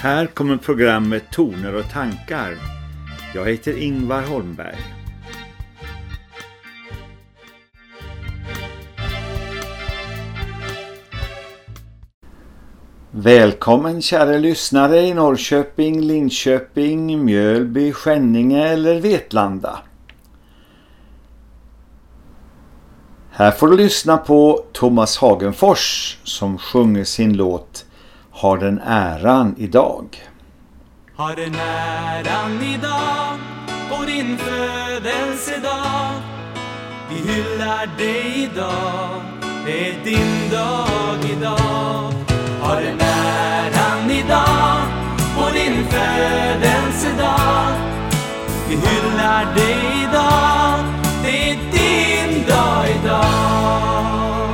Här kommer programmet Toner och tankar. Jag heter Ingvar Holmberg. Välkommen kära lyssnare i Norrköping, Linköping, Mjölby, Skänninge eller Vetlanda. Här får du lyssna på Thomas Hagenfors som sjunger sin låt har den äran idag. Har den äran idag på din födelsedag? Vi hyllar dig idag, det är din dag idag. Har den äran idag på din födelsedag? Vi hyllar dig idag, det är din dag idag.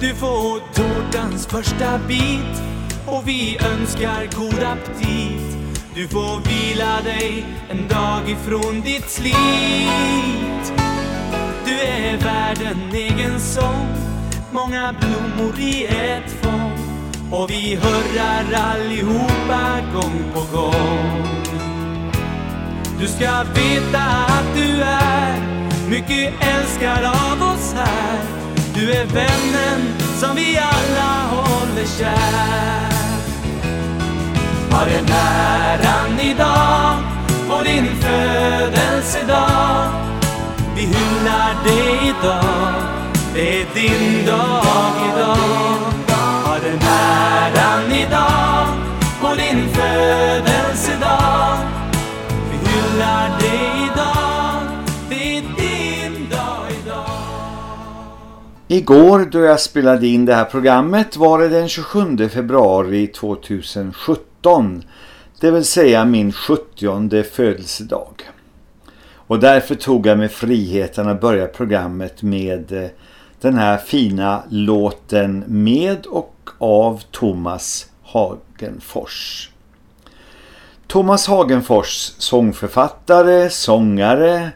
Du får tårtans första bit och vi önskar god aptit. Du får vila dig en dag ifrån ditt slit. Du är värd en egen sång. Många blommor i ett fång. Och vi hurrar allihopa gång på gång. Du ska veta att du är mycket älskad av oss här. Du är vännen som vi alla håller kär har den äran idag på din födelsedag. Vi hyllar dig idag, det är din dag idag. Har den äran idag på din födelsedag. Vi hyllar dig idag, det är din dag idag. Igår då jag spelade in det här programmet var det den 27 februari 2017 17, det vill säga min 70 födelsedag. Och därför tog jag mig friheten att börja programmet med eh, den här fina låten med och av Thomas Hagenfors. Thomas Hagenfors, sångförfattare, sångare,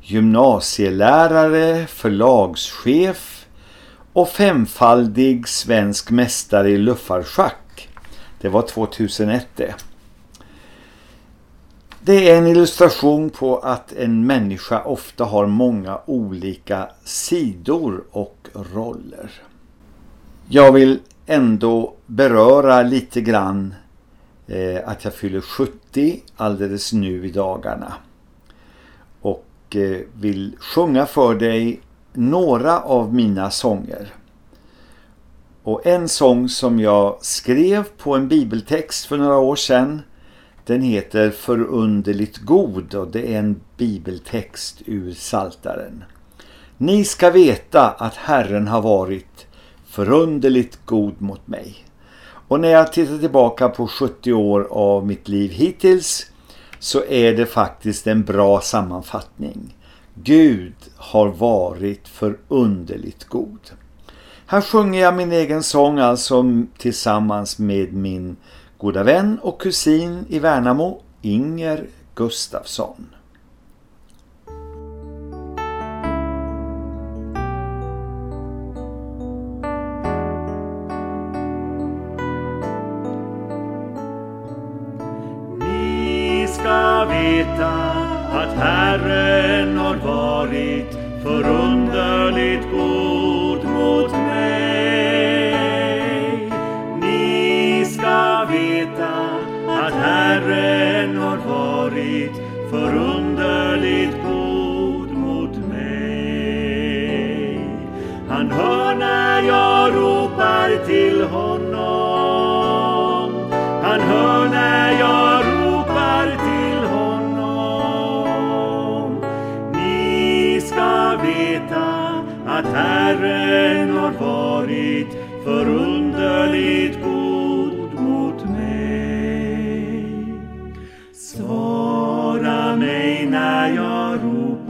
gymnasielärare, förlagschef och femfaldig svensk mästare i luffarschack det var 2001 det. Det är en illustration på att en människa ofta har många olika sidor och roller. Jag vill ändå beröra lite grann eh, att jag fyller 70 alldeles nu i dagarna. Och eh, vill sjunga för dig några av mina sånger. Och en sång som jag skrev på en bibeltext för några år sedan den heter Förunderligt god och det är en bibeltext ur Saltaren. Ni ska veta att Herren har varit förunderligt god mot mig. Och när jag tittar tillbaka på 70 år av mitt liv hittills så är det faktiskt en bra sammanfattning. Gud har varit förunderligt god. Här sjunger jag min egen sång alltså tillsammans med min goda vän och kusin i Värnamo, Inger Gustafsson. Ni ska veta att Herren har varit förunderligt god till honom. Han hör när jag ropar till honom. Ni ska veta att Herren har varit förunderligt god mot mig. Svara mig när jag ropar.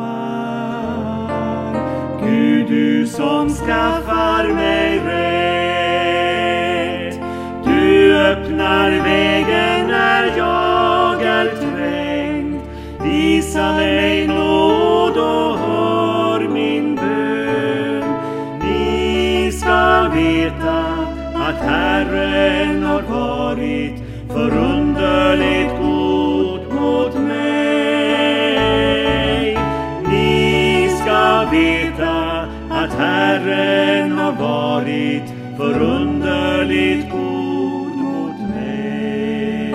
Gud, du som skaffar Visa mig nåd och hör min bön. Ni ska veta att Herren har varit förunderligt god mot mig. Ni ska veta att Herren har varit förunderligt god mot mig.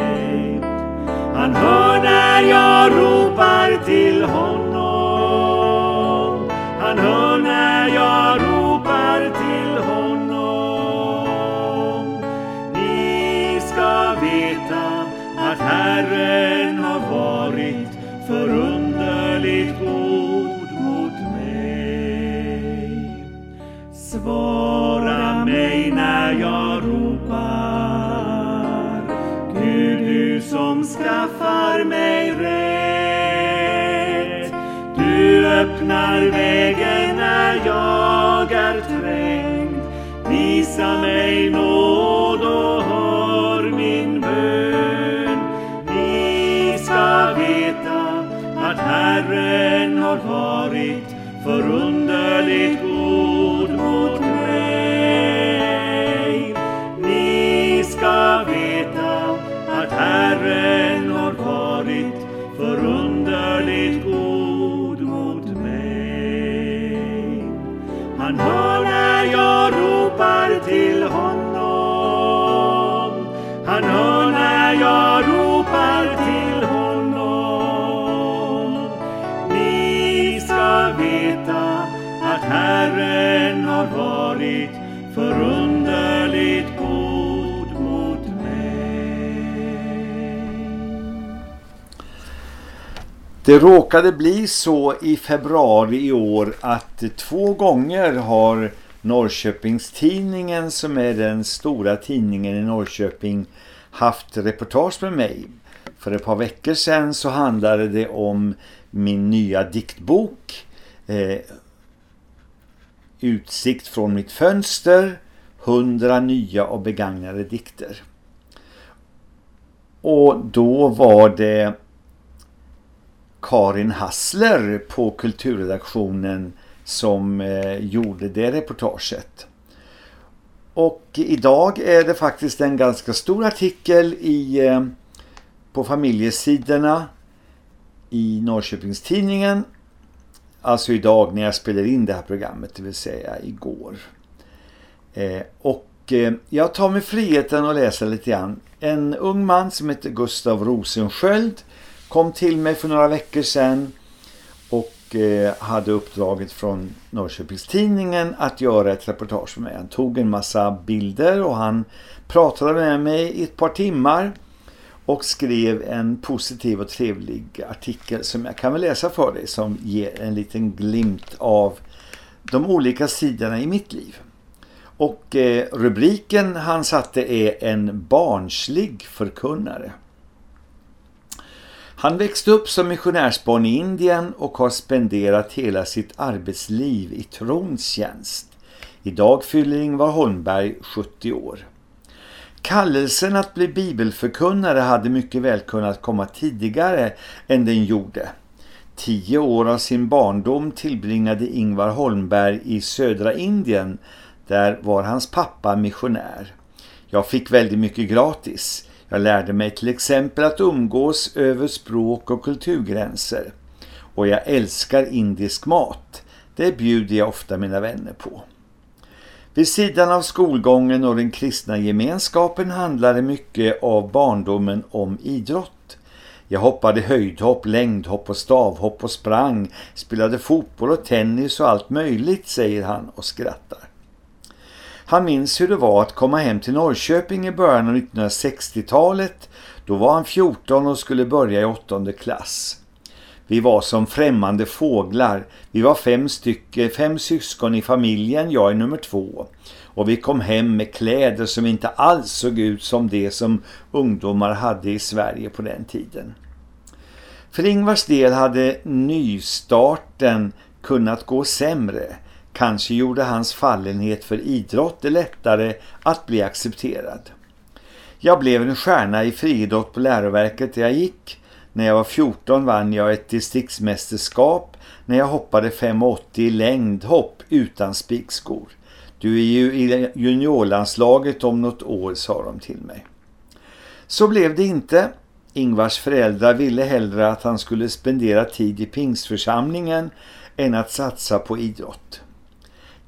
Han hör när jag veta att Herren har varit förunderligt god mot mig. Svara mig när jag ropar. Gud, du som skaffar mig rätt. Du öppnar vägen när jag är trängd. Visa mig nåd Det råkade bli så i februari i år att två gånger har Norrköpingstidningen som är den stora tidningen i Norrköping haft reportage med mig. För ett par veckor sedan så handlade det om min nya diktbok eh, Utsikt från mitt fönster 100 nya och begagnade dikter. Och då var det Karin Hassler på kulturredaktionen som eh, gjorde det reportaget. Och idag är det faktiskt en ganska stor artikel i, eh, på familjesidorna i Norrköpingstidningen. Alltså idag när jag spelar in det här programmet, det vill säga igår. Eh, och eh, jag tar mig friheten att läsa lite grann. En ung man som heter Gustav Rosensköld kom till mig för några veckor sedan och eh, hade uppdraget från Norrköpingstidningen att göra ett reportage med mig. Han tog en massa bilder och han pratade med mig i ett par timmar och skrev en positiv och trevlig artikel som jag kan väl läsa för dig som ger en liten glimt av de olika sidorna i mitt liv. Och eh, rubriken han satte är en barnslig förkunnare. Han växte upp som missionärsbarn i Indien och har spenderat hela sitt arbetsliv i trons tjänst. Idag fyller Ingvar Holmberg 70 år. Kallelsen att bli bibelförkunnare hade mycket väl kunnat komma tidigare än den gjorde. Tio år av sin barndom tillbringade Ingvar Holmberg i södra Indien. Där var hans pappa missionär. Jag fick väldigt mycket gratis. Jag lärde mig till exempel att umgås över språk- och kulturgränser. Och jag älskar indisk mat. Det bjuder jag ofta mina vänner på. Vid sidan av skolgången och den kristna gemenskapen handlade mycket av barndomen om idrott. Jag hoppade höjdhopp, längdhopp och stavhopp och sprang, spelade fotboll och tennis och allt möjligt, säger han och skrattar. Han minns hur det var att komma hem till Norrköping i början av 1960-talet. Då var han 14 och skulle börja i åttonde klass. Vi var som främmande fåglar. Vi var fem stycken, fem syskon i familjen, jag är nummer två. Och vi kom hem med kläder som inte alls såg ut som det som ungdomar hade i Sverige på den tiden. För Ingvars del hade nystarten kunnat gå sämre. Kanske gjorde hans fallenhet för idrott det lättare att bli accepterad. Jag blev en stjärna i friidrott på läroverket där jag gick. När jag var 14 vann jag ett distriktsmästerskap när jag hoppade 5,80 i längdhopp utan spikskor. Du är ju i juniorlandslaget om något år, sa de till mig. Så blev det inte. Ingvars föräldrar ville hellre att han skulle spendera tid i pingstförsamlingen än att satsa på idrott.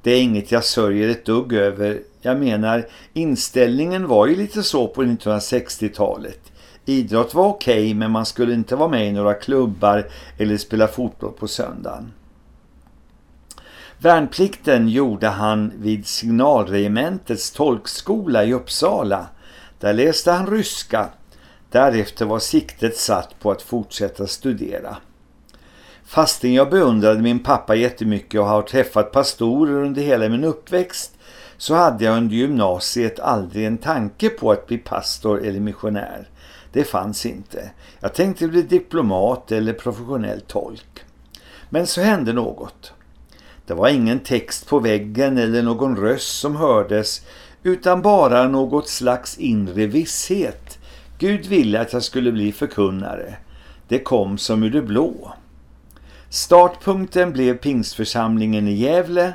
Det är inget jag sörjer ett dugg över. Jag menar, inställningen var ju lite så på 1960-talet. Idrott var okej okay, men man skulle inte vara med i några klubbar eller spela fotboll på söndagen. Värnplikten gjorde han vid signalregementets tolkskola i Uppsala. Där läste han ryska. Därefter var siktet satt på att fortsätta studera. Fastän jag beundrade min pappa jättemycket och har träffat pastorer under hela min uppväxt så hade jag under gymnasiet aldrig en tanke på att bli pastor eller missionär. Det fanns inte. Jag tänkte bli diplomat eller professionell tolk. Men så hände något. Det var ingen text på väggen eller någon röst som hördes utan bara något slags inre visshet. Gud ville att jag skulle bli förkunnare. Det kom som ur det blå. Startpunkten blev pingstförsamlingen i Gävle.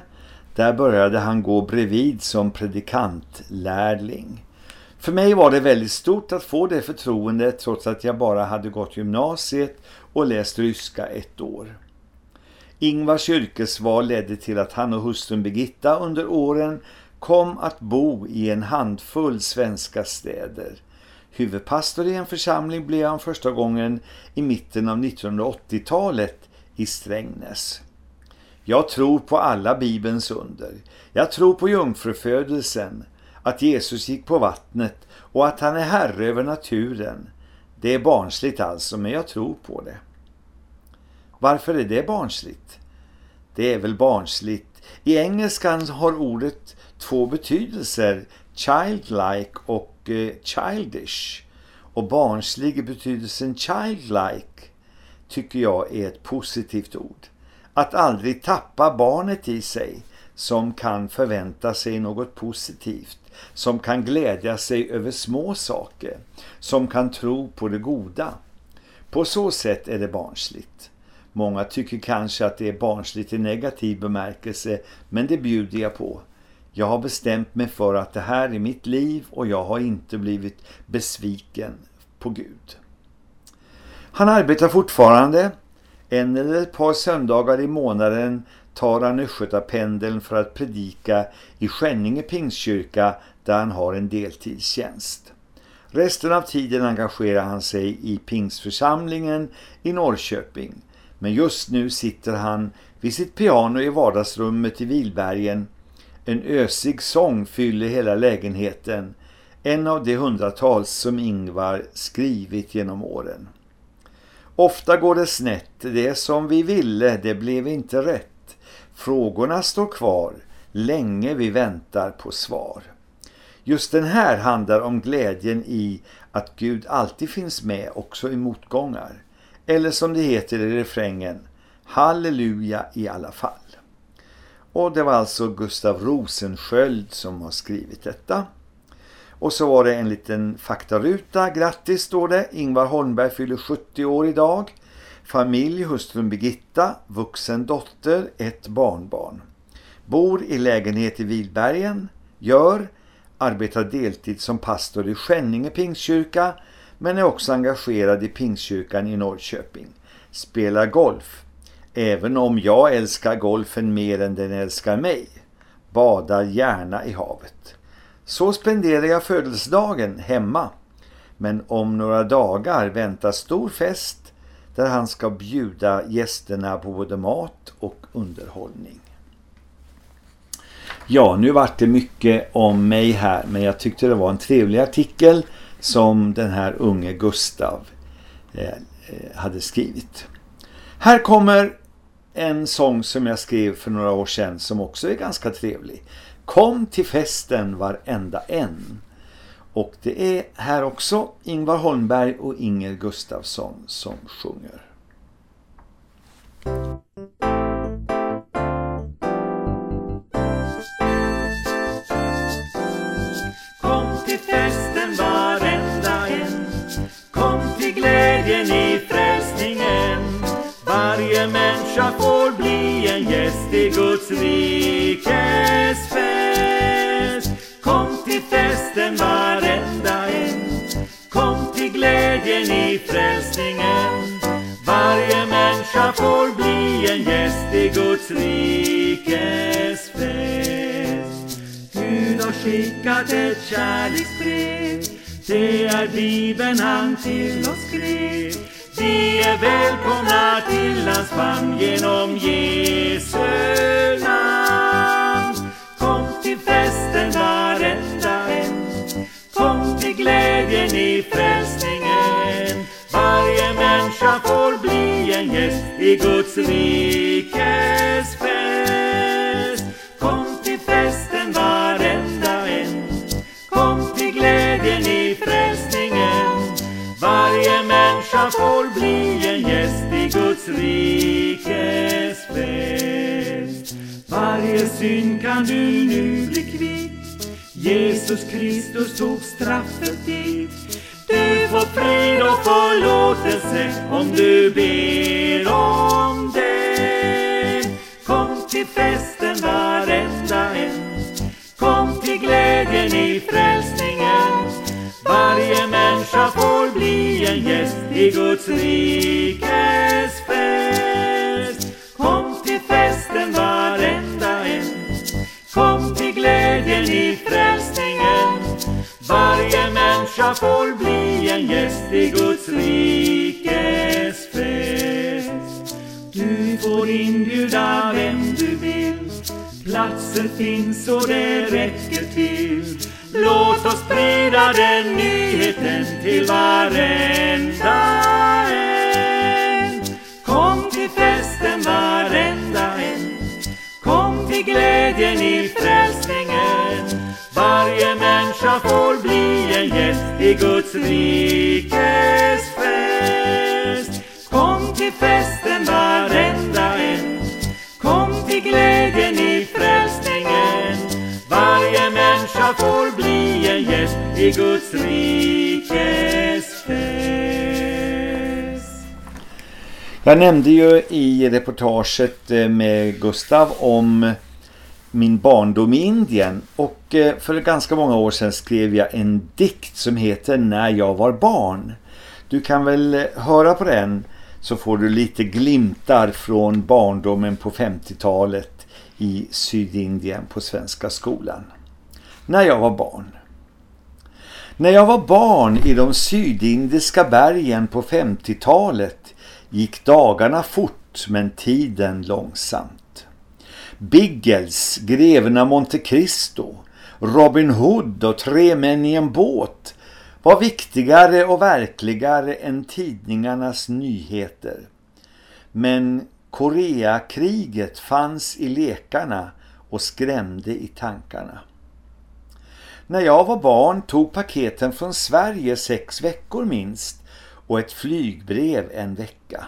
Där började han gå bredvid som predikantlärling. För mig var det väldigt stort att få det förtroendet trots att jag bara hade gått gymnasiet och läst ryska ett år. Ingvars yrkesval ledde till att han och hustrun Birgitta under åren kom att bo i en handfull svenska städer. Huvudpastor i en församling blev han första gången i mitten av 1980-talet i Strängnäs. Jag tror på alla Bibelns under. Jag tror på jungfrufödelsen, att Jesus gick på vattnet och att han är herre över naturen. Det är barnsligt alltså, men jag tror på det. Varför är det barnsligt? Det är väl barnsligt. I engelskan har ordet två betydelser, childlike och eh, childish. Och barnslig i betydelsen childlike tycker jag är ett positivt ord. Att aldrig tappa barnet i sig som kan förvänta sig något positivt, som kan glädja sig över små saker, som kan tro på det goda. På så sätt är det barnsligt. Många tycker kanske att det är barnsligt i negativ bemärkelse, men det bjuder jag på. Jag har bestämt mig för att det här är mitt liv och jag har inte blivit besviken på Gud. Han arbetar fortfarande. En eller ett par söndagar i månaden tar han Östgötapendeln för att predika i Skänninge Pingstkyrka där han har en deltidstjänst. Resten av tiden engagerar han sig i Pingsförsamlingen i Norrköping. Men just nu sitter han vid sitt piano i vardagsrummet i Vilbergen. En ösig sång fyller hela lägenheten. En av de hundratals som Ingvar skrivit genom åren. Ofta går det snett. Det som vi ville, det blev inte rätt. Frågorna står kvar. Länge vi väntar på svar. Just den här handlar om glädjen i att Gud alltid finns med också i motgångar. Eller som det heter i refrängen, Halleluja i alla fall. Och det var alltså Gustav Rosensköld som har skrivit detta. Och så var det en liten faktaruta. Grattis står det. Ingvar Holmberg fyller 70 år idag. Familj, hustrun Birgitta, vuxen dotter, ett barnbarn. Bor i lägenhet i Vilbergen. Gör, arbetar deltid som pastor i Skänninge Pingstkyrka men är också engagerad i Pingstkyrkan i Norrköping. Spelar golf. Även om jag älskar golfen mer än den älskar mig. Badar gärna i havet. Så spenderar jag födelsedagen hemma. Men om några dagar väntar stor fest där han ska bjuda gästerna på både mat och underhållning. Ja, nu vart det mycket om mig här men jag tyckte det var en trevlig artikel som den här unge Gustav eh, eh, hade skrivit. Här kommer en sång som jag skrev för några år sedan som också är ganska trevlig. Kom till festen varenda en. Och det är här också Ingvar Holmberg och Inger Gustafsson som sjunger. Kom till festen varenda en Kom till glädjen i frälsningen Varje människa får bli en gäst i Guds rikes en gäst i Guds rikes fest. Gud har skickat ett kärleksbrev. Det är Bibeln han till oss skrev. Vi är välkomna till hans famn genom Jesu namn. Kom till festen varenda en. Kom till glädjen i frälsningen. Bli en gäst i Guds rikes fest. Kom till festen varenda en. Kom till glädjen i frälsningen. Varje människa får bli en gäst i Guds rikes fest. Varje synd kan du nu bli kvitt. Jesus Kristus tog straffet dit. Du får frid och förlåtelse om du ber om det. Kom till festen varenda en. Kom till glädjen i frälsningen. Varje människa får bli en gäst i Guds rikes fest. Kom till festen varenda en. Kom till glädjen i frälsningen. Varje människa får bli en gäst i Guds rikes fest. Du får inbjuda vem du vill. Platser finns och det räcker till. Låt oss sprida den nyheten till varenda en. Kom till festen varenda en. Kom till glädjen i frälsningen. Varje människa får bli en gäst i Guds rikes fest. Kom till festen varenda en. Kom till glädjen i frälsningen. Varje människa får bli en gäst i Guds rikes fest. Jag nämnde ju i reportaget eh, med Gustav om min barndom i Indien och eh, för ganska många år sedan skrev jag en dikt som heter När jag var barn. Du kan väl eh, höra på den så får du lite glimtar från barndomen på 50-talet i Sydindien på Svenska skolan. När jag var barn. När jag var barn i de sydindiska bergen på 50-talet gick dagarna fort men tiden långsamt. Biggles, greven Monte Cristo, Robin Hood och tre män i en båt var viktigare och verkligare än tidningarnas nyheter. Men Koreakriget fanns i lekarna och skrämde i tankarna. När jag var barn tog paketen från Sverige sex veckor minst och ett flygbrev en vecka.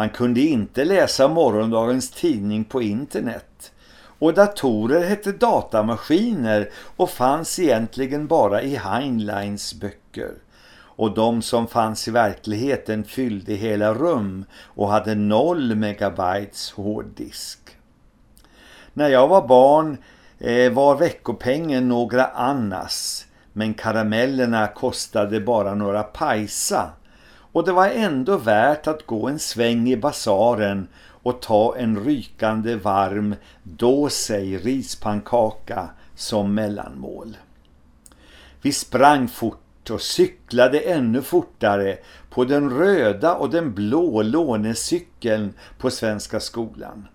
Man kunde inte läsa morgondagens tidning på internet och datorer hette datamaskiner och fanns egentligen bara i Heinleins böcker. Och de som fanns i verkligheten fyllde hela rum och hade noll megabytes hårddisk. När jag var barn eh, var veckopengen några annas men karamellerna kostade bara några pajsa och det var ändå värt att gå en sväng i basaren och ta en rykande varm dåsig rispankaka som mellanmål. Vi sprang fort och cyklade ännu fortare på den röda och den blå lånecykeln på Svenska skolan.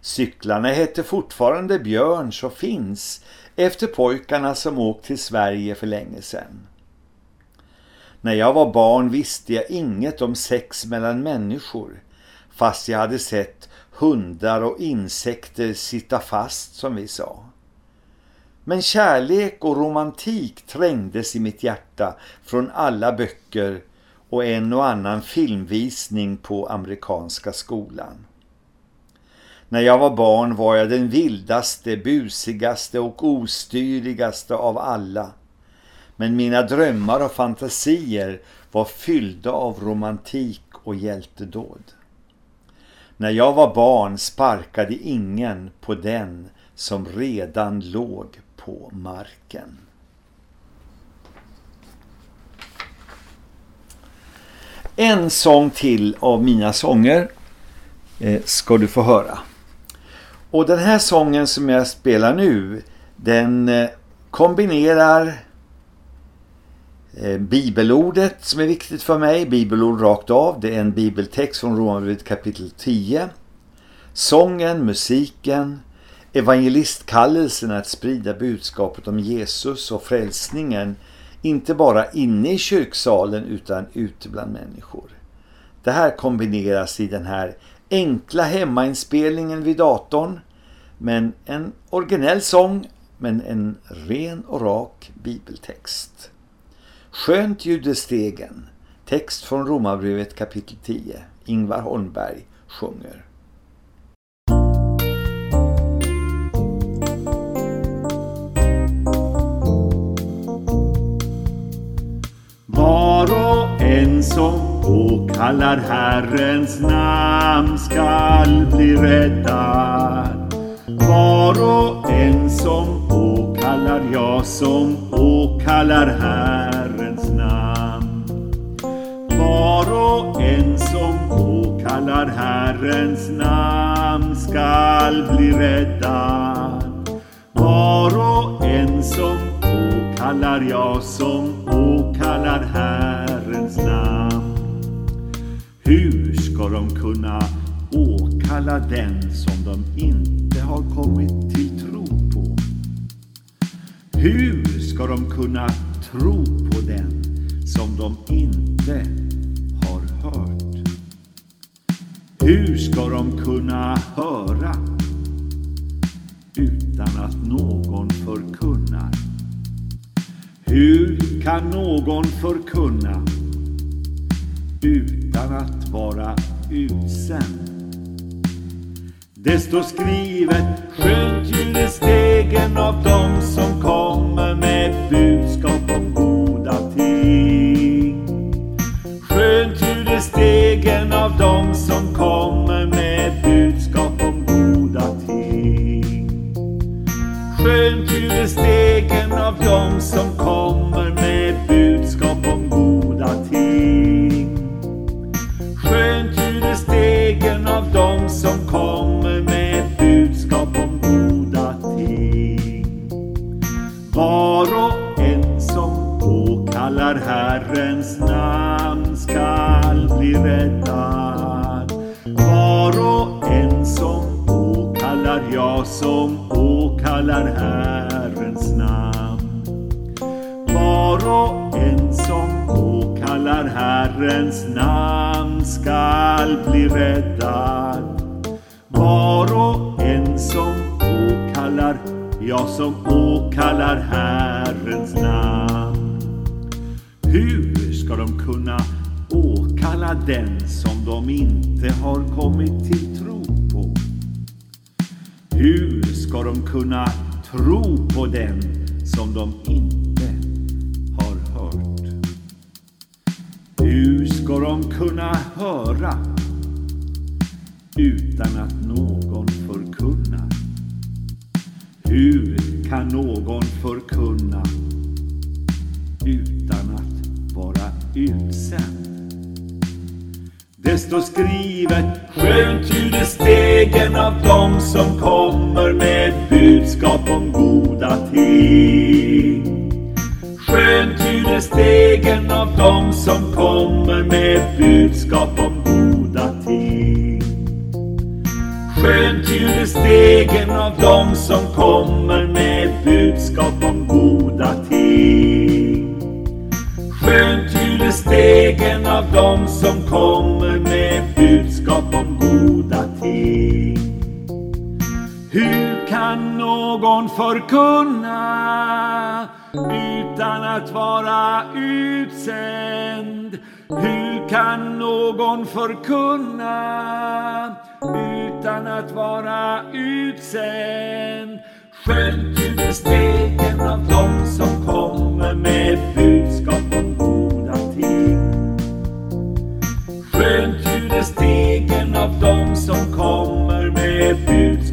Cyklarna hette fortfarande Björns och finns efter pojkarna som åkt till Sverige för länge sedan. När jag var barn visste jag inget om sex mellan människor fast jag hade sett hundar och insekter sitta fast som vi sa. Men kärlek och romantik trängdes i mitt hjärta från alla böcker och en och annan filmvisning på amerikanska skolan. När jag var barn var jag den vildaste, busigaste och ostyrigaste av alla. Men mina drömmar och fantasier var fyllda av romantik och hjältedåd. När jag var barn sparkade ingen på den som redan låg på marken. En sång till av mina sånger eh, ska du få höra. Och den här sången som jag spelar nu, den eh, kombinerar Eh, bibelordet som är viktigt för mig, bibelord rakt av. Det är en bibeltext från Romarbrevet kapitel 10. Sången, musiken, evangelistkallelsen att sprida budskapet om Jesus och frälsningen inte bara inne i kyrksalen utan ute bland människor. Det här kombineras i den här enkla hemmainspelningen vid datorn men en originell sång men en ren och rak bibeltext. Skönt ljudestegen, text från Romarbrevet kapitel 10. Ingvar Holmberg sjunger. Var och en som påkallar Herrens namn skall bli räddad. Var och en som åkallar, ja som åkallar här. Var och en som åkallar Herrens namn skall bli räddad. Var och en som åkallar, ja som åkallar Herrens namn. Hur ska de kunna åkalla den som de inte har kommit till tro på? Hur ska de kunna tro på den som de inte Hur ska de kunna höra utan att någon förkunnar? Hur kan någon förkunna utan att vara utsänd? Det står skrivet, skönt ljuder stegen av dem som kommer med budskap om goda ting. Skönt ljuder stegen av dem som som åkallar Herrens namn. Hur ska de kunna åkalla den som de inte har kommit till Skönt ljuder stegen av dem som kommer med budskap om goda ting. Skönt ljuder stegen av dem som kommer med budskap om goda ting. Skönt ljuder stegen av dem som kommer med budskap om goda ting. Hur kan någon förkunna utan att vara utsänd? Hur kan någon förkunna utan att vara utsänd? Skönt ljuder stegen av dem som kommer med budskap om goda ting. Skönt ljuder stegen av dem som kommer med budskap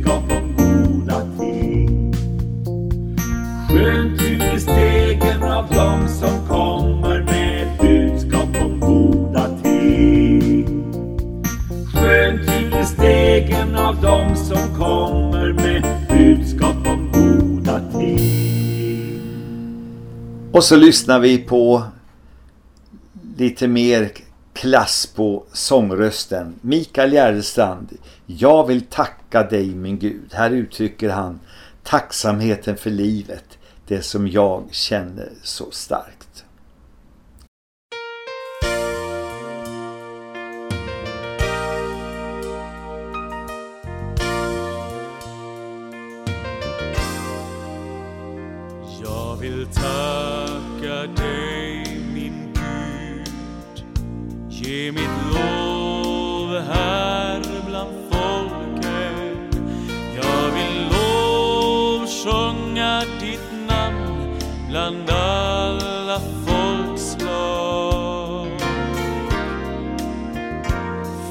de som kommer med budskap om goda ting. Och så lyssnar vi på lite mer klass på sångrösten. Mikael Järrestrand, jag vill tacka dig min Gud. Här uttrycker han tacksamheten för livet, det som jag känner så starkt. Bland alla folkslag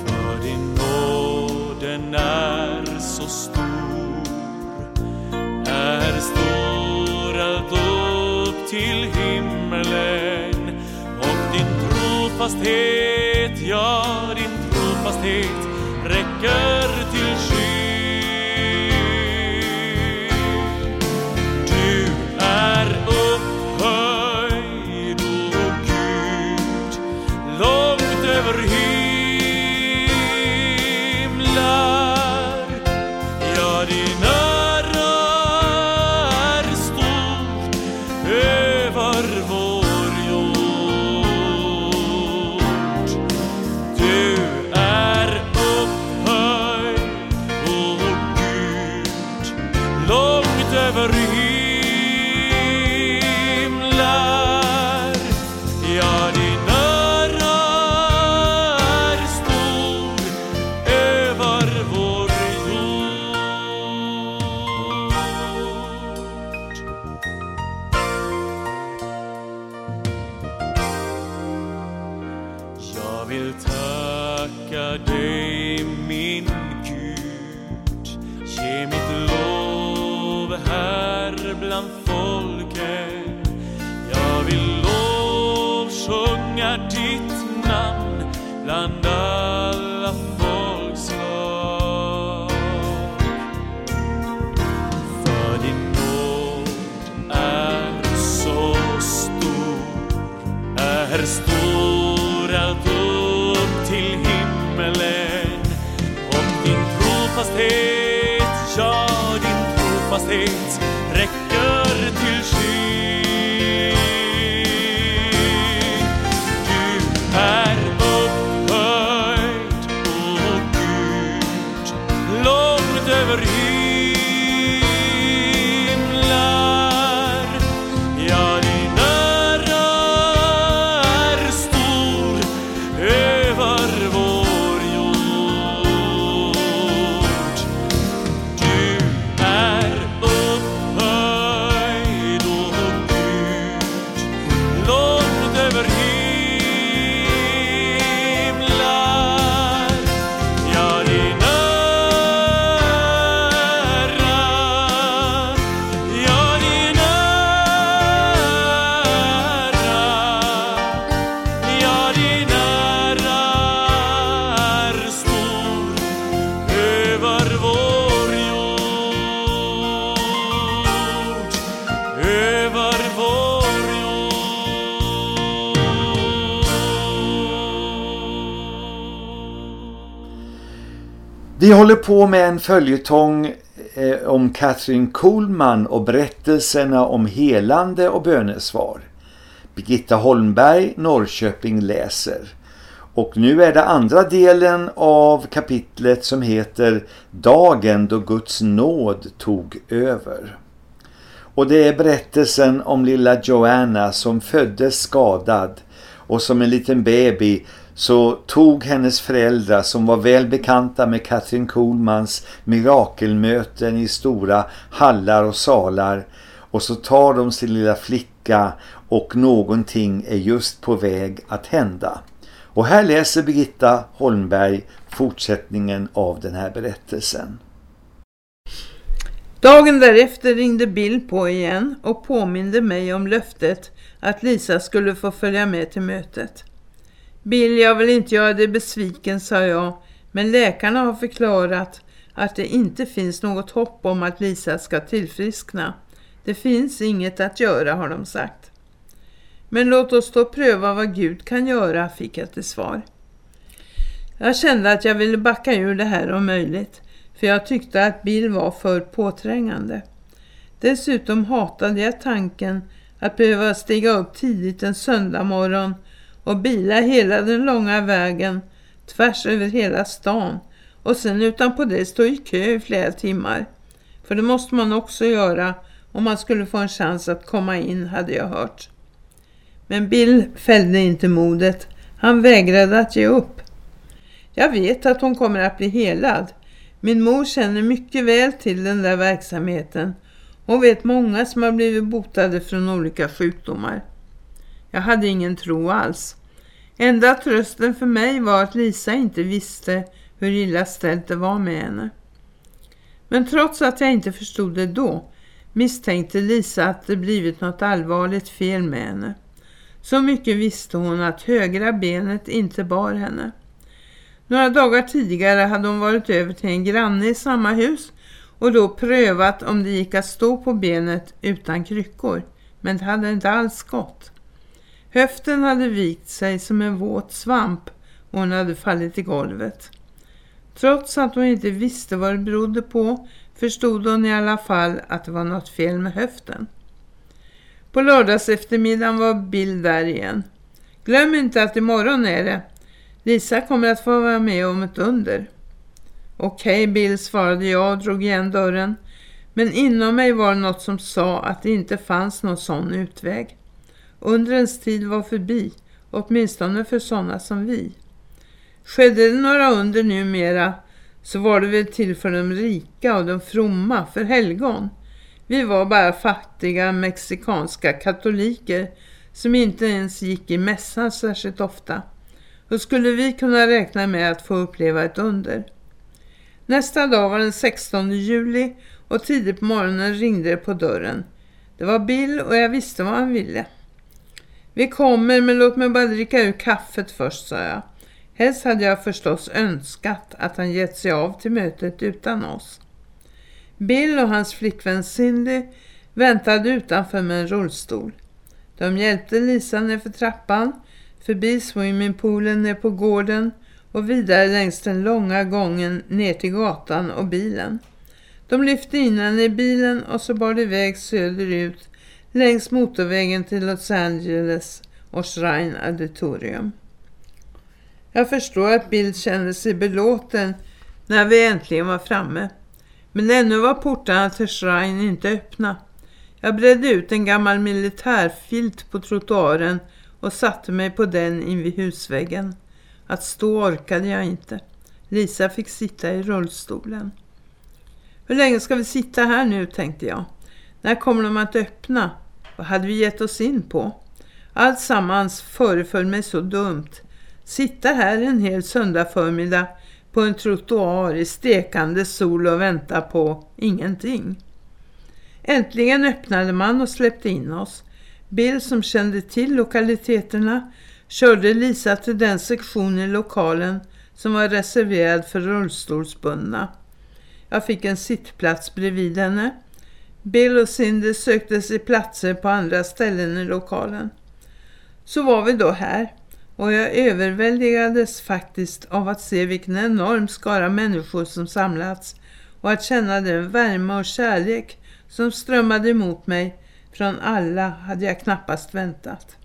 För din nåd den är så stor är står allt upp till himmelen. Och din trofasthet, ja din trofasthet räcker trofasthet Vi håller på med en följetong eh, om Catherine Kuhlman och berättelserna om helande och bönesvar. Birgitta Holmberg, Norrköping läser. Och nu är det andra delen av kapitlet som heter Dagen då Guds nåd tog över. Och det är berättelsen om lilla Joanna som föddes skadad och som en liten baby så tog hennes föräldrar som var väl bekanta med Katrin Kohlmans mirakelmöten i stora hallar och salar och så tar de sin lilla flicka och någonting är just på väg att hända. Och här läser Birgitta Holmberg fortsättningen av den här berättelsen. Dagen därefter ringde Bill på igen och påminde mig om löftet att Lisa skulle få följa med till mötet. Bill, jag vill inte göra dig besviken, sa jag, men läkarna har förklarat att det inte finns något hopp om att Lisa ska tillfriskna. Det finns inget att göra, har de sagt. Men låt oss då pröva vad Gud kan göra, fick jag till svar. Jag kände att jag ville backa ur det här om möjligt, för jag tyckte att Bill var för påträngande. Dessutom hatade jag tanken att behöva stiga upp tidigt en söndag morgon och bila hela den långa vägen tvärs över hela stan och sen utanpå det stå i kö i flera timmar. För det måste man också göra om man skulle få en chans att komma in hade jag hört. Men Bill fällde inte modet. Han vägrade att ge upp. Jag vet att hon kommer att bli helad. Min mor känner mycket väl till den där verksamheten. Hon vet många som har blivit botade från olika sjukdomar. Jag hade ingen tro alls. Enda trösten för mig var att Lisa inte visste hur illa ställt det var med henne. Men trots att jag inte förstod det då misstänkte Lisa att det blivit något allvarligt fel med henne. Så mycket visste hon att högra benet inte bar henne. Några dagar tidigare hade hon varit över till en granne i samma hus och då prövat om det gick att stå på benet utan kryckor. Men det hade inte alls gått. Höften hade vikt sig som en våt svamp och hon hade fallit i golvet. Trots att hon inte visste vad det berodde på förstod hon i alla fall att det var något fel med höften. På lördags eftermiddagen var Bill där igen. Glöm inte att imorgon är det. Lisa kommer att få vara med om ett under. Okej Bill, svarade jag och drog igen dörren. Men inom mig var det något som sa att det inte fanns någon sån utväg. Undrens tid var förbi, åtminstone för sådana som vi. Skedde det några under numera så var det väl till för de rika och de fromma, för helgon. Vi var bara fattiga mexikanska katoliker som inte ens gick i mässan särskilt ofta. Då skulle vi kunna räkna med att få uppleva ett under. Nästa dag var den 16 juli och tidigt på morgonen ringde det på dörren. Det var Bill och jag visste vad han ville. Vi kommer men låt mig bara dricka ur kaffet först, sa jag. Helst hade jag förstås önskat att han gett sig av till mötet utan oss. Bill och hans flickvän Cindy väntade utanför med en rullstol. De hjälpte Lisa ner för trappan, förbi swimmingpoolen ner på gården och vidare längs den långa gången ner till gatan och bilen. De lyfte in henne i bilen och så bar det iväg söderut längs motorvägen till Los Angeles och Shrine Auditorium. Jag förstår att Bill kände sig belåten när vi äntligen var framme. Men ännu var portarna till Shrine inte öppna. Jag bredde ut en gammal militärfilt på trottoaren och satte mig på den invid husväggen. Att stå orkade jag inte. Lisa fick sitta i rullstolen. Hur länge ska vi sitta här nu, tänkte jag. När kommer de att öppna? Vad hade vi gett oss in på? Allt sammans föreföll mig så dumt. Sitta här en hel söndag förmiddag på en trottoar i stekande sol och vänta på ingenting. Äntligen öppnade man och släppte in oss. Bill som kände till lokaliteterna körde Lisa till den sektion i lokalen som var reserverad för rullstolsbundna. Jag fick en sittplats bredvid henne. Bill och Cindy sökte sig platser på andra ställen i lokalen. Så var vi då här och jag överväldigades faktiskt av att se vilken enorm skara människor som samlats och att känna den värme och kärlek som strömmade emot mig från alla hade jag knappast väntat.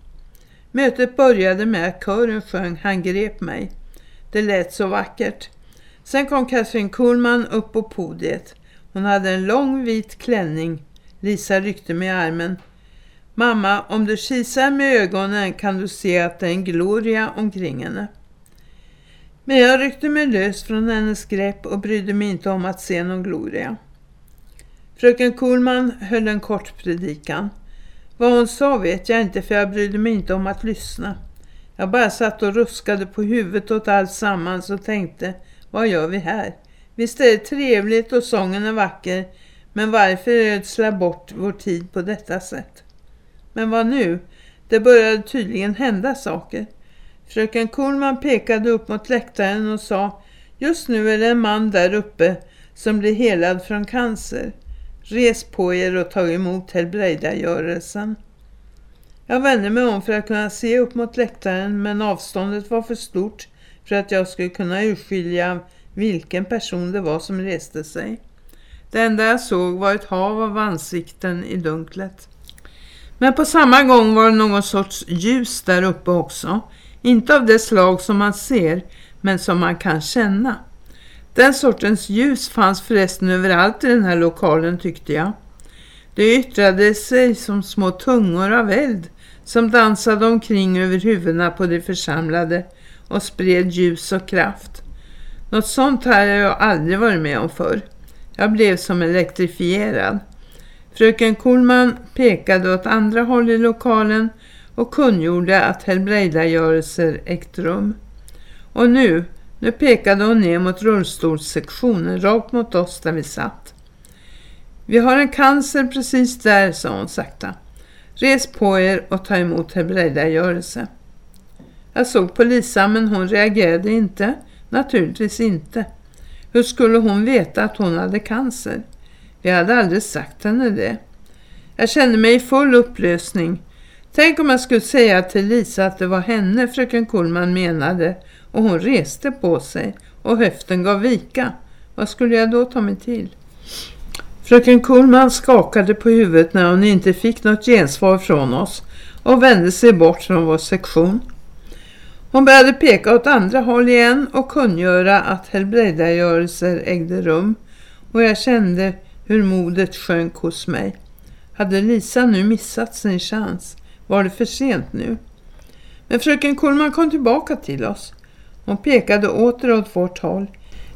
Mötet började med att kören sjöng Han grep mig. Det lät så vackert. Sen kom Catherine Kuhlman upp på podiet. Hon hade en lång vit klänning. Lisa ryckte med armen. Mamma, om du kisar med ögonen kan du se att det är en gloria omkring henne. Men jag ryckte mig lös från hennes grepp och brydde mig inte om att se någon gloria. Fröken Kuhlman höll en kort predikan. Vad hon sa vet jag inte för jag brydde mig inte om att lyssna. Jag bara satt och ruskade på huvudet åt allt sammans och tänkte, vad gör vi här? Visst är det trevligt och sången är vacker, men varför ödsla bort vår tid på detta sätt? Men vad nu? Det började tydligen hända saker. Fröken Kornman pekade upp mot läktaren och sa, just nu är det en man där uppe som blir helad från cancer. Res på er och ta emot helbrägdagörelsen. Jag vände mig om för att kunna se upp mot läktaren men avståndet var för stort för att jag skulle kunna urskilja vilken person det var som reste sig. Det enda jag såg var ett hav av ansikten i dunklet. Men på samma gång var det någon sorts ljus där uppe också. Inte av det slag som man ser, men som man kan känna. Den sortens ljus fanns förresten överallt i den här lokalen tyckte jag. Det yttrade sig som små tungor av eld som dansade omkring över huvudena på de församlade och spred ljus och kraft. Något sånt har jag aldrig varit med om förr. Jag blev som elektrifierad. Fröken Kohlman pekade åt andra håll i lokalen och kungjorde att helbrägdagörelser ägt rum. Och nu, nu pekade hon ner mot rullstolssektionen, rakt mot oss där vi satt. Vi har en cancer precis där, sa hon sakta. Res på er och ta emot helbrägdagörelse. Jag såg på Lisa men hon reagerade inte. Naturligtvis inte. Hur skulle hon veta att hon hade cancer? Vi hade aldrig sagt henne det. Jag kände mig i full upplösning. Tänk om jag skulle säga till Lisa att det var henne fröken Kullman menade och hon reste på sig och höften gav vika. Vad skulle jag då ta mig till? Fröken Kullman skakade på huvudet när hon inte fick något gensvar från oss och vände sig bort från vår sektion. Hon började peka åt andra håll igen och kungöra att helbrägdagörelser ägde rum och jag kände hur modet sjönk hos mig. Hade Lisa nu missat sin chans? Var det för sent nu? Men fröken Kullman kom tillbaka till oss. Hon pekade åter åt vårt håll.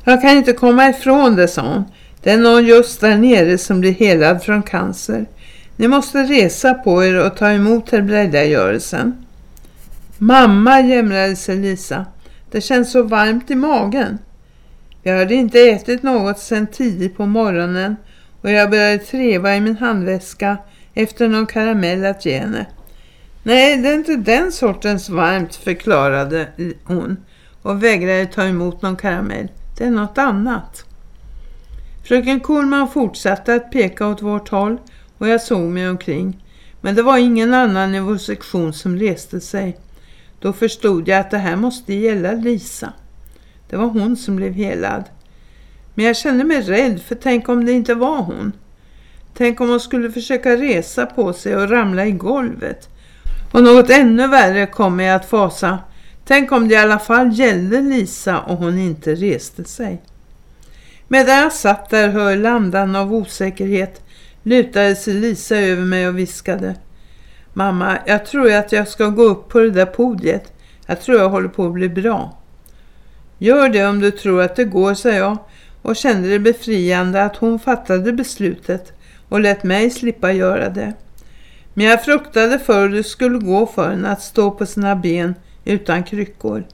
Jag kan inte komma ifrån det, sa hon. Det är någon just där nere som blir helad från cancer. Ni måste resa på er och ta emot helbrägdagörelsen. Mamma, jämrade sig Lisa. Det känns så varmt i magen. Jag hade inte ätit något sedan tidigt på morgonen och jag började treva i min handväska efter någon karamell att ge henne. Nej, det är inte den sortens varmt, förklarade hon och vägrade ta emot någon karamell. Det är något annat. Fröken Kornman fortsatte att peka åt vårt håll och jag såg mig omkring. Men det var ingen annan i vår sektion som reste sig. Då förstod jag att det här måste gälla Lisa. Det var hon som blev helad. Men jag kände mig rädd för tänk om det inte var hon. Tänk om hon skulle försöka resa på sig och ramla i golvet. Och något ännu värre kommer jag att fasa. Tänk om det i alla fall gällde Lisa och hon inte reste sig. Medan jag satt där hör landan av osäkerhet lutade sig Lisa över mig och viskade. Mamma, jag tror att jag ska gå upp på det där podiet. Jag tror jag håller på att bli bra. Gör det om du tror att det går, sa jag och kände det befriande att hon fattade beslutet och lät mig slippa göra det. Men jag fruktade för hur det skulle gå för henne att stå på sina ben utan kryckor.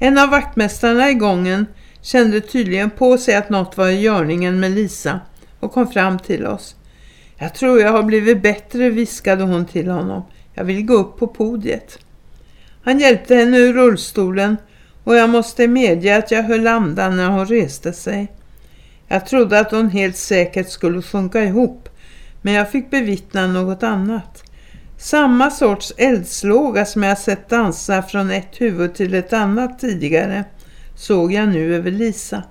En av vaktmästarna i gången kände tydligen på sig att något var i görningen med Lisa och kom fram till oss. Jag tror jag har blivit bättre, viskade hon till honom. Jag vill gå upp på podiet. Han hjälpte henne ur rullstolen och jag måste medge att jag höll andan när hon reste sig. Jag trodde att hon helt säkert skulle sjunka ihop men jag fick bevittna något annat. Samma sorts eldslåga som jag sett dansa från ett huvud till ett annat tidigare såg jag nu över Lisa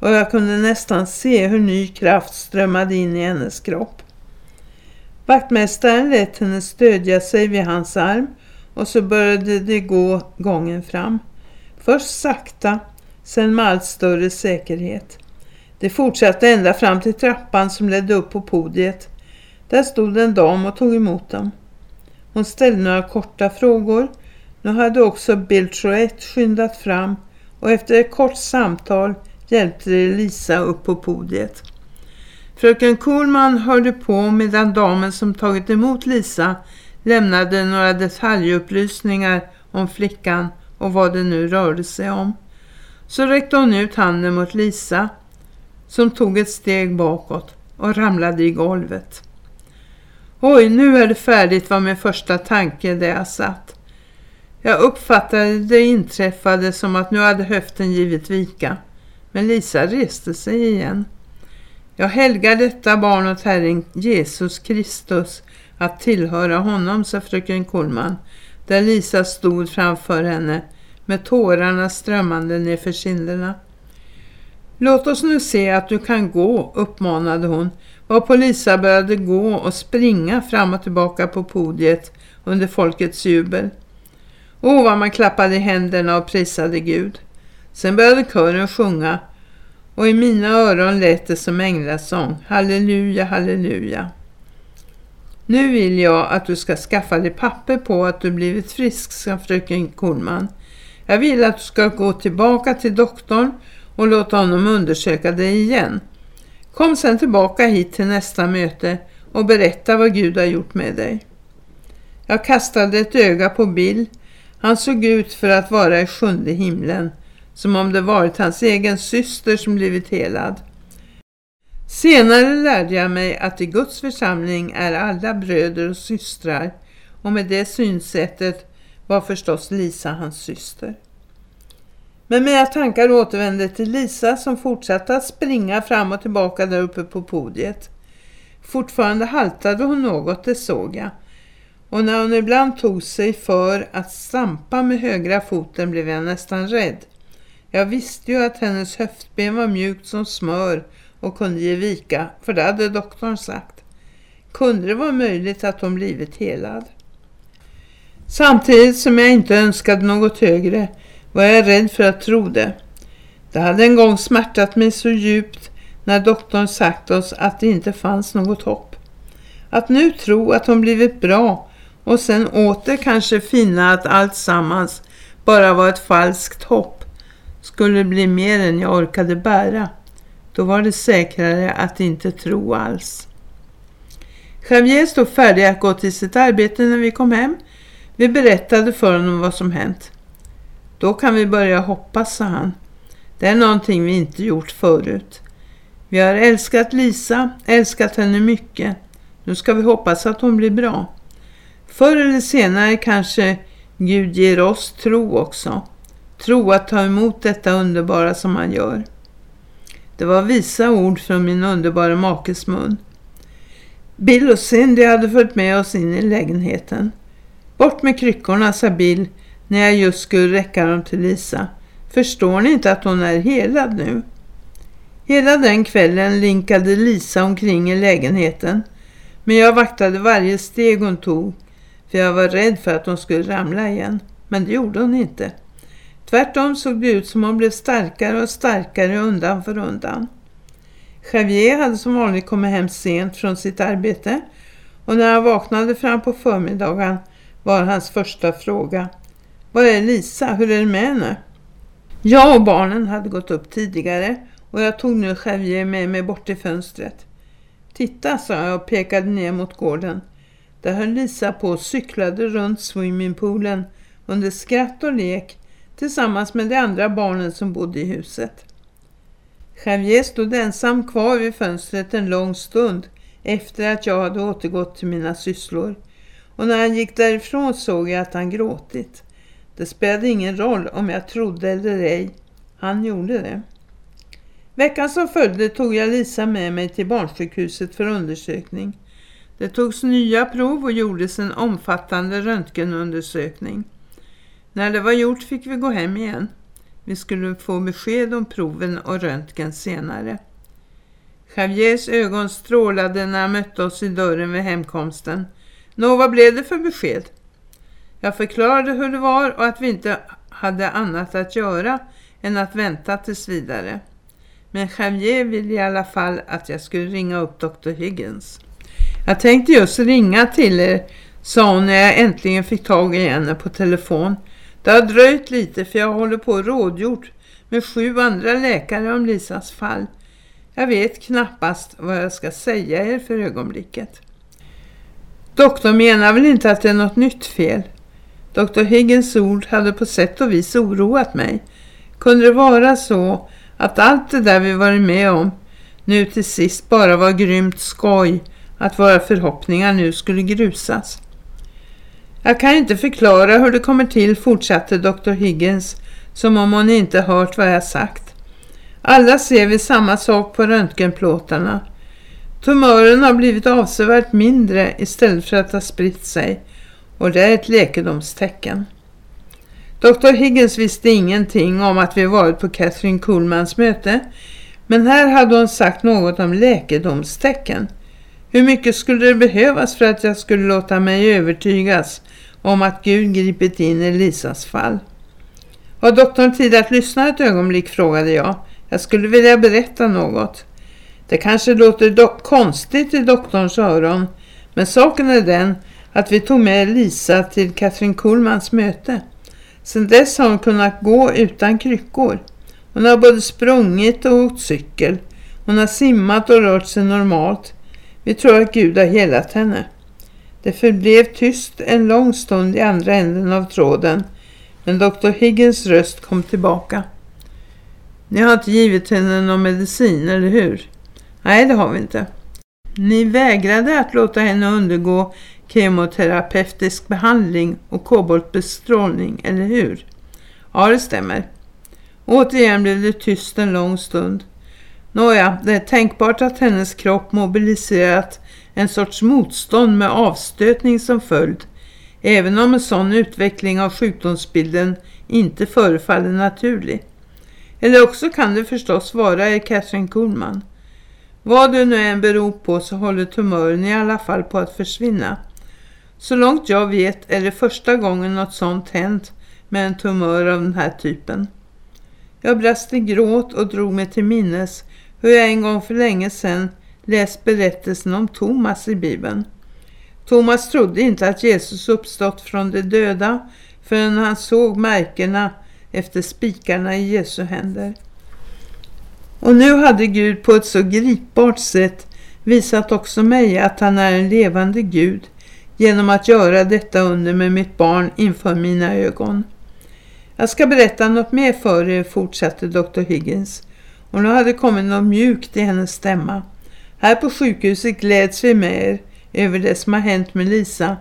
och jag kunde nästan se hur ny kraft strömmade in i hennes kropp. Vaktmästaren lät henne stödja sig vid hans arm och så började det gå gången fram. Först sakta, sen med allt större säkerhet. Det fortsatte ända fram till trappan som ledde upp på podiet. Där stod en dam och tog emot dem. Hon ställde några korta frågor. Nu hade också Bill Troett skyndat fram och efter ett kort samtal hjälpte Lisa upp på podiet. Fröken Kohlman hörde på medan damen som tagit emot Lisa lämnade några detaljupplysningar om flickan och vad det nu rörde sig om. Så räckte hon ut handen mot Lisa som tog ett steg bakåt och ramlade i golvet. Oj, nu är det färdigt var min första tanke där jag satt. Jag uppfattade det inträffade som att nu hade höften givit vika. Men Lisa reste sig igen. Jag helgar detta barn åt Herren Jesus Kristus att tillhöra honom, sa fröken Kolman, där Lisa stod framför henne med tårarna strömmande nerför kinderna. Låt oss nu se att du kan gå, uppmanade hon, varpå Lisa började gå och springa fram och tillbaka på podiet under folkets jubel. Och vad man klappade i händerna och prisade Gud. Sen började kören sjunga och i mina öron lät det som änglasång. Halleluja, halleluja. Nu vill jag att du ska skaffa dig papper på att du blivit frisk, sa fröken Kornman. Jag vill att du ska gå tillbaka till doktorn och låta honom undersöka dig igen. Kom sen tillbaka hit till nästa möte och berätta vad Gud har gjort med dig. Jag kastade ett öga på Bill. Han såg ut för att vara i sjunde himlen, som om det varit hans egen syster som blivit helad. Senare lärde jag mig att i Guds församling är alla bröder och systrar och med det synsättet var förstås Lisa hans syster. Men mina tankar återvände till Lisa som fortsatte att springa fram och tillbaka där uppe på podiet. Fortfarande haltade hon något, det såg jag. Och när hon ibland tog sig för att stampa med högra foten blev jag nästan rädd. Jag visste ju att hennes höftben var mjukt som smör och kunde ge vika, för det hade doktorn sagt. Kunde det vara möjligt att hon blivit helad? Samtidigt som jag inte önskade något högre var jag rädd för att tro det. Det hade en gång smärtat mig så djupt när doktorn sagt oss att det inte fanns något hopp. Att nu tro att hon blivit bra och sen åter kanske finna att allt sammans bara var ett falskt hopp skulle bli mer än jag orkade bära. Då var det säkrare att inte tro alls. Javier stod färdig att gå till sitt arbete när vi kom hem. Vi berättade för honom vad som hänt. Då kan vi börja hoppas, sa han. Det är någonting vi inte gjort förut. Vi har älskat Lisa, älskat henne mycket. Nu ska vi hoppas att hon blir bra. Förr eller senare kanske Gud ger oss tro också. Tro att ta emot detta underbara som han gör. Det var visa ord från min underbara makes mun. Bill och Cindy hade följt med oss in i lägenheten. Bort med kryckorna, sa Bill när jag just skulle räcka dem till Lisa. Förstår ni inte att hon är helad nu? Hela den kvällen linkade Lisa omkring i lägenheten. Men jag vaktade varje steg hon tog. För jag var rädd för att hon skulle ramla igen. Men det gjorde hon inte. Tvärtom såg det ut som hon blev starkare och starkare undan för undan. Javier hade som vanligt kommit hem sent från sitt arbete. Och när han vaknade fram på förmiddagen var hans första fråga. Var är Lisa? Hur är det med henne? Jag och barnen hade gått upp tidigare och jag tog nu Javier med mig bort till fönstret. Titta, sa jag och pekade ner mot gården. Där höll Lisa på och cyklade runt swimmingpoolen under skratt och lek tillsammans med de andra barnen som bodde i huset. Javier stod ensam kvar vid fönstret en lång stund efter att jag hade återgått till mina sysslor. Och när han gick därifrån såg jag att han gråtit. Det spelade ingen roll om jag trodde eller ej. Han gjorde det. Veckan som följde tog jag Lisa med mig till barnsjukhuset för undersökning. Det togs nya prov och gjordes en omfattande röntgenundersökning. När det var gjort fick vi gå hem igen. Vi skulle få besked om proven och röntgen senare. Javiers ögon strålade när han mötte oss i dörren vid hemkomsten. Nå, vad blev det för besked? Jag förklarade hur det var och att vi inte hade annat att göra än att vänta tills vidare. Men Javier ville i alla fall att jag skulle ringa upp Dr. Higgins. Jag tänkte just ringa till er, sa hon när jag äntligen fick tag i henne på telefon. Det har dröjt lite för jag håller på rådgjort med sju andra läkare om Lisas fall. Jag vet knappast vad jag ska säga er för ögonblicket. Doktorn menar väl inte att det är något nytt fel? Doktor Higgins ord hade på sätt och vis oroat mig. Kunde det vara så att allt det där vi varit med om nu till sist bara var grymt skoj, att våra förhoppningar nu skulle grusas? Jag kan inte förklara hur det kommer till, fortsatte Dr. Higgins, som om hon inte hört vad jag sagt. Alla ser vi samma sak på röntgenplåtarna. Tumören har blivit avsevärt mindre istället för att ha spritt sig och det är ett läkedomstecken. Dr. Higgins visste ingenting om att vi varit på Catherine Kuhlmans möte men här hade hon sagt något om läkedomstecken. Hur mycket skulle det behövas för att jag skulle låta mig övertygas om att Gud gripit in i Lisas fall? Har doktorn tid att lyssna ett ögonblick, frågade jag. Jag skulle vilja berätta något. Det kanske låter konstigt i doktorns öron, men saken är den att vi tog med Lisa till Katrin Kuhlmans möte. Sedan dess har hon kunnat gå utan kryckor. Hon har både sprungit och åkt cykel. Hon har simmat och rört sig normalt. Vi tror att Gud har helat henne. Det förblev tyst en lång stund i andra änden av tråden. Men Dr. Higgins röst kom tillbaka. Ni har inte givit henne någon medicin, eller hur? Nej, det har vi inte. Ni vägrade att låta henne undergå kemoterapeutisk behandling och koboltbestrålning, eller hur? Ja, det stämmer. Återigen blev det tyst en lång stund. Nåja, det är tänkbart att hennes kropp mobiliserat en sorts motstånd med avstötning som följd, även om en sån utveckling av sjukdomsbilden inte förefaller naturlig. Eller också kan det förstås vara i Catherine Kuhlman. Vad det nu än beror på så håller tumören i alla fall på att försvinna. Så långt jag vet är det första gången något sånt hänt med en tumör av den här typen. Jag brast i gråt och drog mig till minnes hur jag en gång för länge sedan läst berättelsen om Thomas i Bibeln. Thomas trodde inte att Jesus uppstått från de döda förrän han såg märkena efter spikarna i Jesu händer. Och nu hade Gud på ett så gripbart sätt visat också mig att han är en levande Gud genom att göra detta under med mitt barn inför mina ögon. Jag ska berätta något mer för er, fortsatte Dr. Higgins. Och nu hade kommit något mjukt i hennes stämma. Här på sjukhuset gläds vi med er över det som har hänt med Lisa.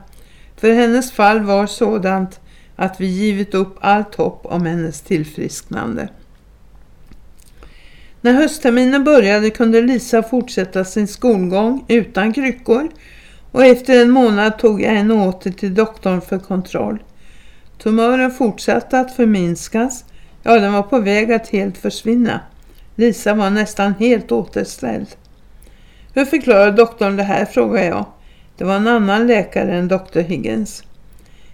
För hennes fall var sådant att vi givit upp allt hopp om hennes tillfrisknande. När höstterminen började kunde Lisa fortsätta sin skolgång utan kryckor och efter en månad tog jag henne åter till doktorn för kontroll. Tumören fortsatte att förminskas, ja den var på väg att helt försvinna. Lisa var nästan helt återställd. Hur förklarar doktorn det här, frågar jag. Det var en annan läkare än doktor Higgins.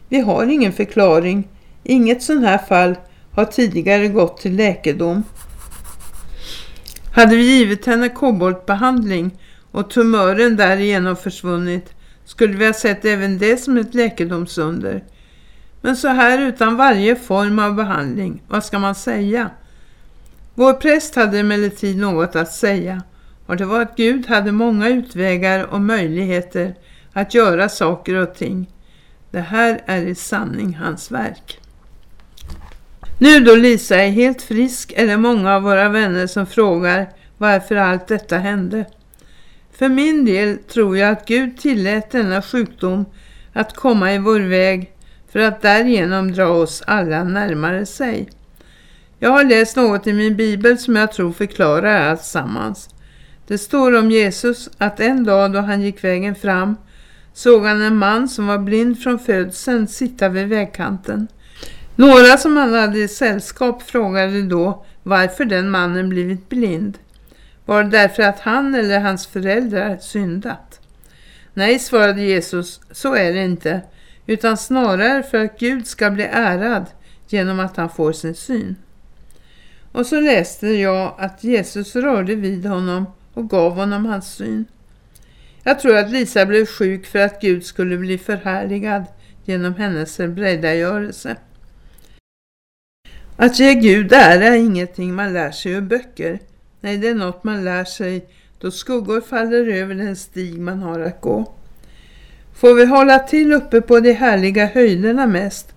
Vi har ingen förklaring. Inget sån här fall har tidigare gått till läkedom. Hade vi givit henne koboltbehandling och tumören därigenom försvunnit skulle vi ha sett även det som ett läkedomsunder. Men så här utan varje form av behandling, vad ska man säga? Vår präst hade emellertid något att säga och det var att Gud hade många utvägar och möjligheter att göra saker och ting. Det här är i sanning hans verk. Nu då Lisa är helt frisk är det många av våra vänner som frågar varför allt detta hände. För min del tror jag att Gud tillät denna sjukdom att komma i vår väg för att därigenom dra oss alla närmare sig. Jag har läst något i min bibel som jag tror förklarar allt sammans. Det står om Jesus att en dag då han gick vägen fram såg han en man som var blind från födseln sitta vid vägkanten. Några som han hade i sällskap frågade då varför den mannen blivit blind. Var det därför att han eller hans föräldrar syndat? Nej, svarade Jesus, så är det inte, utan snarare för att Gud ska bli ärad genom att han får sin syn. Och så läste jag att Jesus rörde vid honom och gav honom hans syn. Jag tror att Lisa blev sjuk för att Gud skulle bli förhärligad genom hennes bredagörelse. Att ge Gud ära är ingenting man lär sig ur böcker. Nej, det är något man lär sig då skuggor faller över den stig man har att gå. Får vi hålla till uppe på de härliga höjderna mest,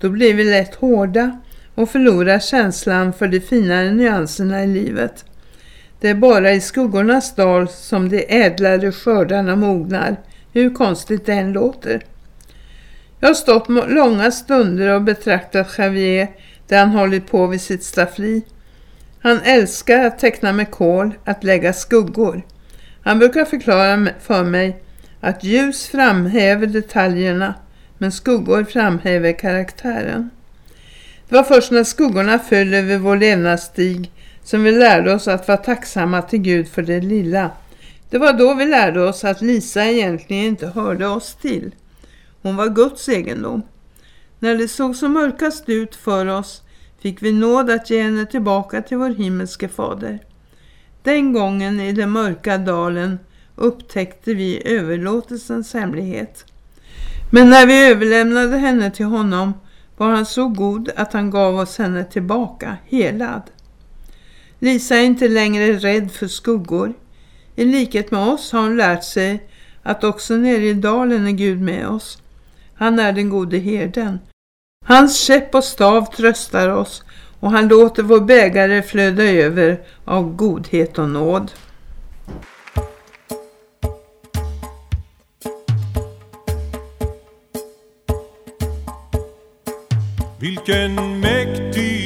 då blir vi lätt hårda och förlorar känslan för de finare nyanserna i livet. Det är bara i skuggornas dal som de ädlare skördarna mognar, hur konstigt det än låter. Jag har stått långa stunder och betraktat Javier där han hållit på vid sitt staffli. Han älskar att teckna med kol, att lägga skuggor. Han brukar förklara för mig att ljus framhäver detaljerna men skuggor framhäver karaktären. Det var först när skuggorna föll över vår levnadsstig som vi lärde oss att vara tacksamma till Gud för det lilla. Det var då vi lärde oss att Lisa egentligen inte hörde oss till. Hon var Guds egendom. När det såg så mörkast ut för oss fick vi nåd att ge henne tillbaka till vår himmelske fader. Den gången i den mörka dalen upptäckte vi överlåtelsens hemlighet. Men när vi överlämnade henne till honom var han så god att han gav oss henne tillbaka helad. Lisa är inte längre rädd för skuggor. I likhet med oss har hon lärt sig att också nere i dalen är Gud med oss. Han är den gode herden. Hans käpp och stav tröstar oss och han låter vår bägare flöda över av godhet och nåd. Vilken mäktig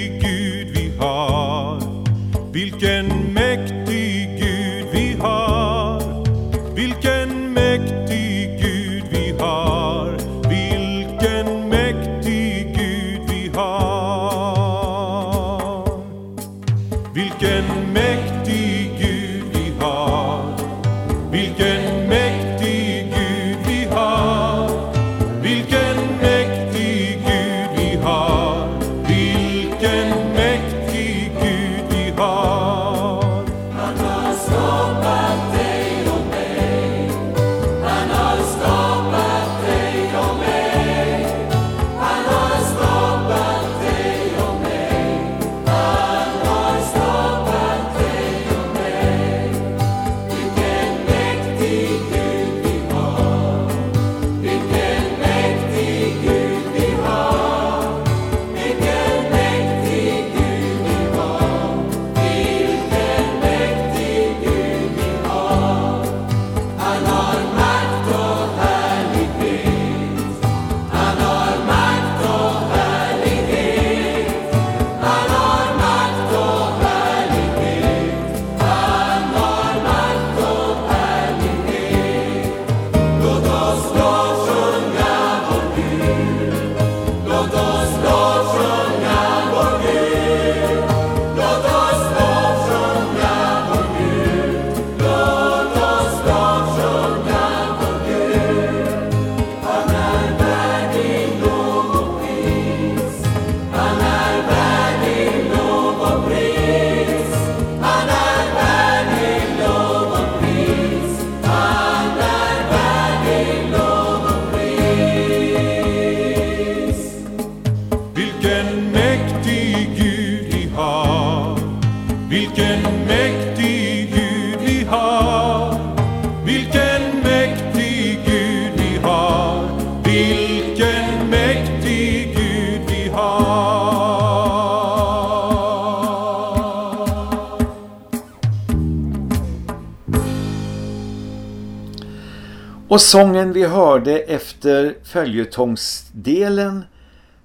Och sången vi hörde efter följetongsdelen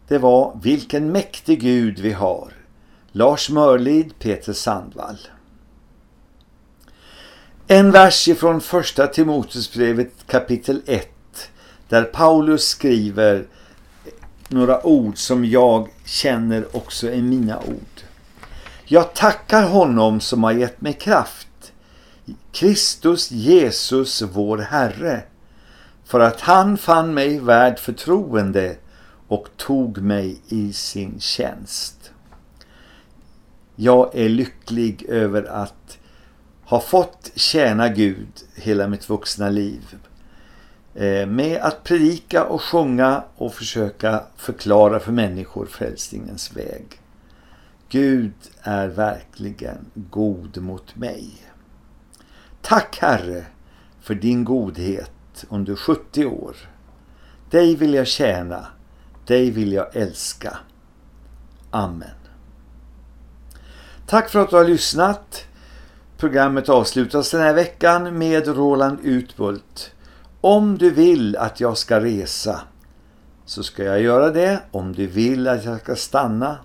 det var Vilken mäktig Gud vi har. Lars Mörlid, Peter Sandvall. En vers ifrån första Timoteusbrevet kapitel 1 där Paulus skriver några ord som jag känner också är mina ord. Jag tackar honom som har gett mig kraft, Kristus Jesus vår Herre, för att han fann mig värd förtroende och tog mig i sin tjänst. Jag är lycklig över att ha fått tjäna Gud hela mitt vuxna liv. Eh, med att predika och sjunga och försöka förklara för människor frälsningens väg. Gud är verkligen god mot mig. Tack Herre för din godhet under 70 år. Dig vill jag tjäna, dig vill jag älska. Amen. Tack för att du har lyssnat. Programmet avslutas den här veckan med Roland Utbult. Om du vill att jag ska resa så ska jag göra det. Om du vill att jag ska stanna.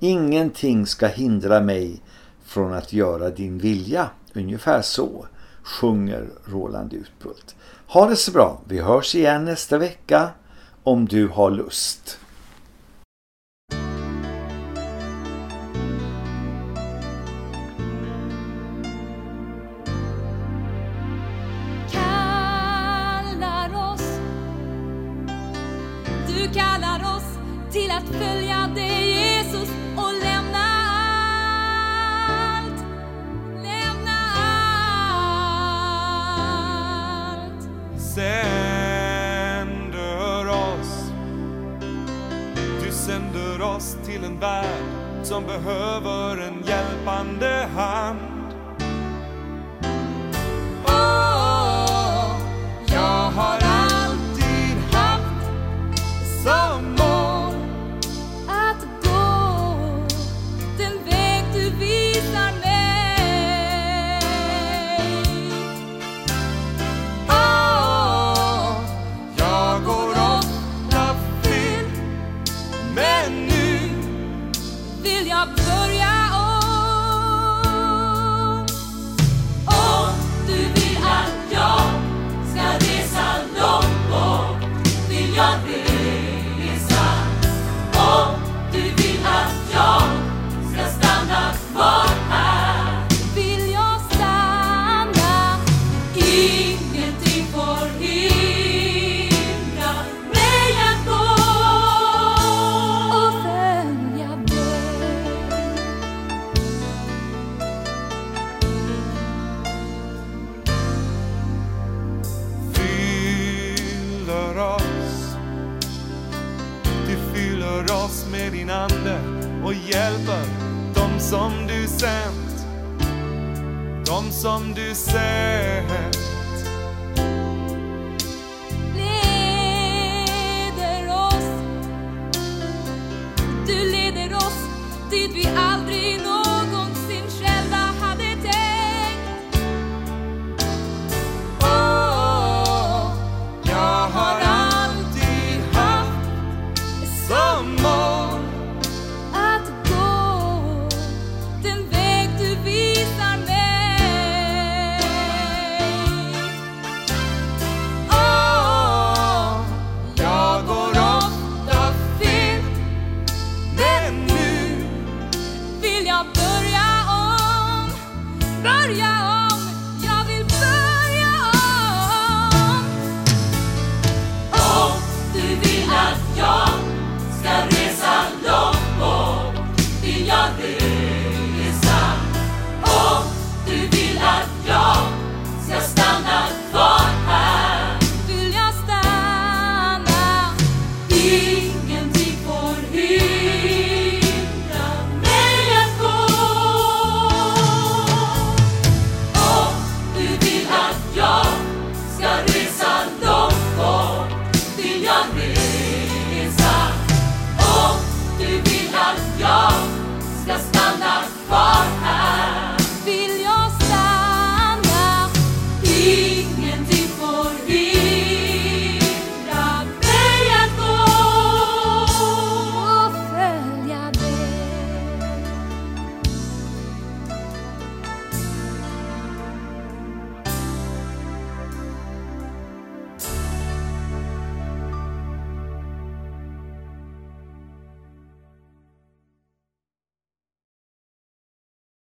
Ingenting ska hindra mig från att göra din vilja. Ungefär så sjunger Roland Utbult. Ha det så bra. Vi hörs igen nästa vecka om du har lust. Kallar oss. Du kallar oss till att följa dig till en värld som behöver en hjälpande hand. de som du ser.